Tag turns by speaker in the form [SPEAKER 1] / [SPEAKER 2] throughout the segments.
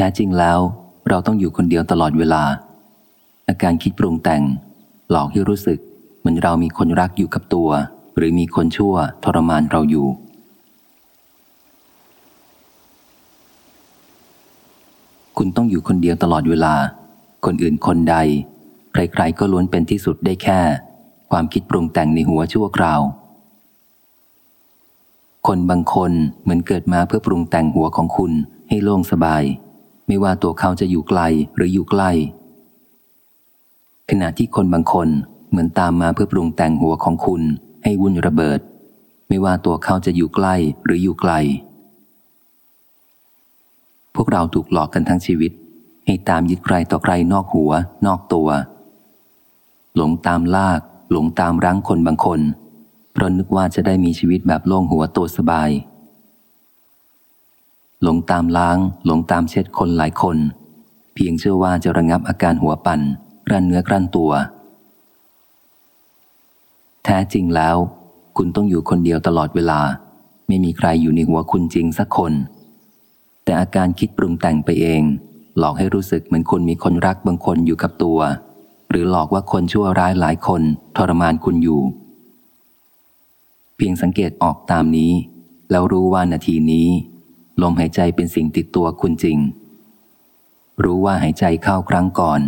[SPEAKER 1] ท้จริงแล้ว เราต้องอยู่คนเดียวตลอดเวลา อาการคิดปรุงแต่ง หลอกให้รู้สึก เหมือนเรามีคนรักอยู่กับตัว หรือมีคนชั่วทรมานเราอยู่ คุณต้องอยู่คนเดียวตลอดเวลา คนอื่นคนใด ใครๆก็ล้วนเป็นที่สุดได้แค่ ความคิดปรุงแต่งในหัวชั่วคราวคนบางคนเหมือนเกิดมาเพื่อปรุงแต่งหัวของคุณให้โล่งสบาย ไม่ว่าตัวเขาจะอยู่ไกลหรืออยู่ใกล้ ขณะที่คนบางคนเหมือนตามมาเพื่อปรุงแต่งหัวของคุณให้วุ่นระเบิด ไม่ว่าตัวเขาจะอยู่ใกล้หรืออยู่ไกล พวกเราถูกหลอกกันทั้งชีวิต ให้ตามยึดใครต่อใครนอกหัว นอกตัว หลงตามลาก หลงตามรั้งคนบางคนเพราะนึกว่าจะได้มีชีวิตแบบโล่งหัวตัวสบาย หลงตามล้าง หลงตามเช็ดคนหลายคน เพียงเชื่อว่าจะระงับอาการหัวปั่นกรันเนื้อกรันตัว แท้จริงแล้ว คุณต้องอยู่คนเดียวตลอดเวลา ไม่มีใครอยู่ในหัวคุณจริงสักคน แต่อาการคิดปรุงแต่งไปเอง หลอกให้รู้สึกเหมือนคุณมีคนรักบางคนอยู่กับตัว หรือหลอกว่าคนชั่วร้ายหลายคนทรมานคุณอยู่ เพียงสังเกตออกตามนี้ แล้วรู้ว่านาทีนี้ ลมหายใจเป็นสิ่งติดตัวคุณจริง รู้ว่าหายใจเข้าครั้งก่อน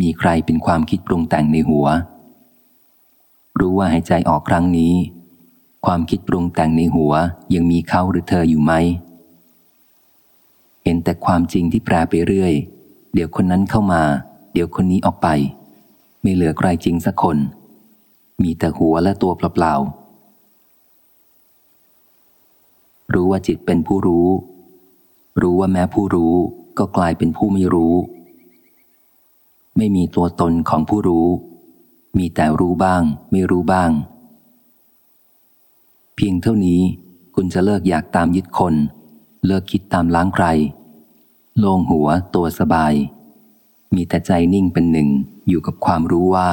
[SPEAKER 1] มีใครเป็นความคิดปรุงแต่งในหัว รู้ว่าหายใจออกครั้งนี้ ความคิดปรุงแต่งในหัวยังมีเขาหรือเธออยู่ไหม เห็นแต่ความจริงที่แปรไปเรื่อย เดี๋ยวคนนั้นเข้ามา เดี๋ยวคนนี้ออกไป ไม่เหลือใครจริงสักคน มีแต่หัวและตัวเปล่าๆ รู้ว่าจิตเป็นผู้รู้ รู้ว่าแม้ผู้รู้ก็กลายเป็นผู้ไม่รู้ ไม่มีตัวตนของผู้รู้ มีแต่รู้บ้าง ไม่รู้บ้าง เพียงเท่านี้คุณจะเลิกอยากตามยึดคน เลิกคิดตามล้างใคร โล่งหัวตัวสบาย มีแต่ใจนิ่งเป็นหนึ่งอยู่กับความรู้ว่า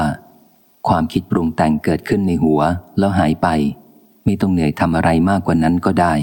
[SPEAKER 1] ความคิดปรุงแต่งเกิดขึ้นในหัวแล้วหายไป ไม่ต้องเหนื่อยทำอะไรมากกว่านั้นก็ได้